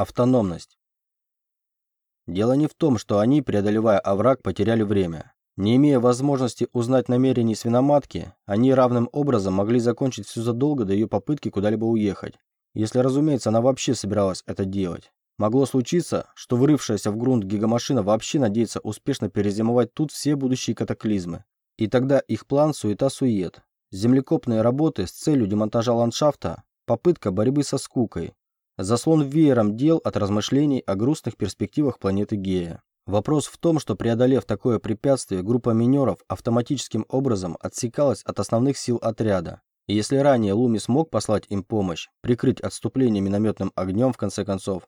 Автономность. Дело не в том, что они, преодолевая овраг, потеряли время. Не имея возможности узнать намерений свиноматки, они равным образом могли закончить все задолго до ее попытки куда-либо уехать. Если, разумеется, она вообще собиралась это делать. Могло случиться, что врывшаяся в грунт гигамашина вообще надеется успешно перезимовать тут все будущие катаклизмы. И тогда их план суета-сует. Землекопные работы с целью демонтажа ландшафта, попытка борьбы со скукой, заслон веером дел от размышлений о грустных перспективах планеты Гея. Вопрос в том, что преодолев такое препятствие, группа минеров автоматическим образом отсекалась от основных сил отряда. И если ранее Луми смог послать им помощь, прикрыть отступление минометным огнем в конце концов,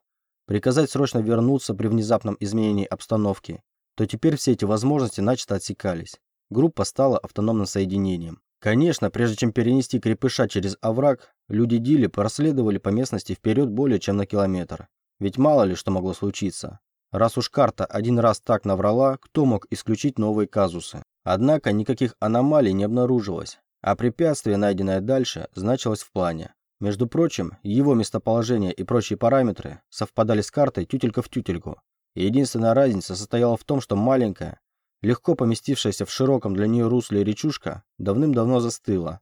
приказать срочно вернуться при внезапном изменении обстановки, то теперь все эти возможности начисто отсекались. Группа стала автономным соединением. Конечно, прежде чем перенести крепыша через овраг, люди Дили проследовали по местности вперед более чем на километр. Ведь мало ли что могло случиться. Раз уж карта один раз так наврала, кто мог исключить новые казусы? Однако никаких аномалий не обнаружилось, а препятствие, найденное дальше, значилось в плане. Между прочим, его местоположение и прочие параметры совпадали с картой тютелька в тютельку. единственная разница состояла в том, что маленькая, легко поместившаяся в широком для нее русле речушка, давным-давно застыла,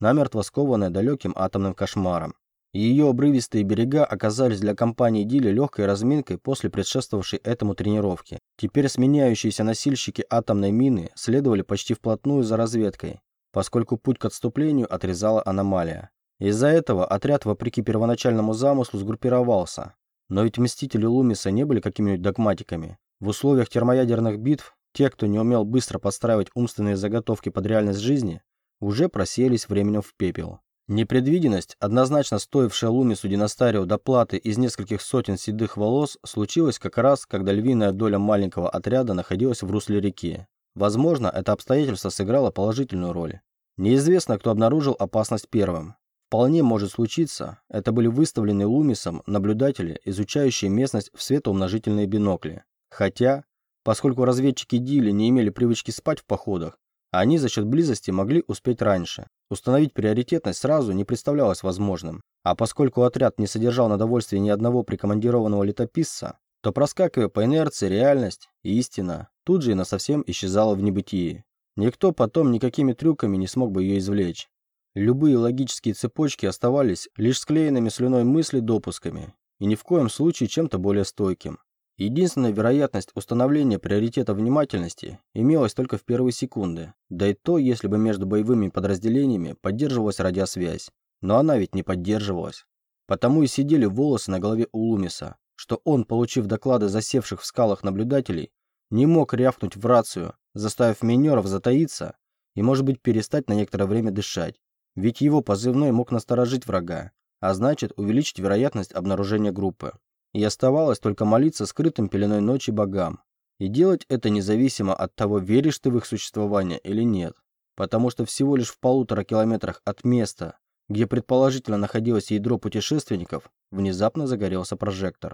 намертво скованная далеким атомным кошмаром. Ее обрывистые берега оказались для компании Дили легкой разминкой после предшествовавшей этому тренировки. Теперь сменяющиеся носильщики атомной мины следовали почти вплотную за разведкой, поскольку путь к отступлению отрезала аномалия. Из-за этого отряд, вопреки первоначальному замыслу, сгруппировался. Но ведь мстители Лумиса не были какими-нибудь догматиками. В условиях термоядерных битв те, кто не умел быстро подстраивать умственные заготовки под реальность жизни, уже просеялись временем в пепел. Непредвиденность, однозначно стоившая Лумису Династарио доплаты из нескольких сотен седых волос, случилась как раз, когда львиная доля маленького отряда находилась в русле реки. Возможно, это обстоятельство сыграло положительную роль. Неизвестно, кто обнаружил опасность первым. Вполне может случиться, это были выставленные Лумисом наблюдатели, изучающие местность в светоумножительные бинокли. Хотя, поскольку разведчики Дили не имели привычки спать в походах, они за счет близости могли успеть раньше. Установить приоритетность сразу не представлялось возможным. А поскольку отряд не содержал на довольствие ни одного прикомандированного летописца, то проскакивая по инерции реальность и истина тут же и насовсем исчезала в небытии. Никто потом никакими трюками не смог бы ее извлечь. Любые логические цепочки оставались лишь склеенными слюной мысли допусками и ни в коем случае чем-то более стойким. Единственная вероятность установления приоритета внимательности имелась только в первые секунды, да и то, если бы между боевыми подразделениями поддерживалась радиосвязь. Но она ведь не поддерживалась. Потому и сидели волосы на голове у Лумиса, что он, получив доклады засевших в скалах наблюдателей, не мог рявкнуть в рацию, заставив минеров затаиться и, может быть, перестать на некоторое время дышать. Ведь его позывной мог насторожить врага, а значит увеличить вероятность обнаружения группы. И оставалось только молиться скрытым пеленой ночи богам. И делать это независимо от того, веришь ты в их существование или нет. Потому что всего лишь в полутора километрах от места, где предположительно находилось ядро путешественников, внезапно загорелся прожектор.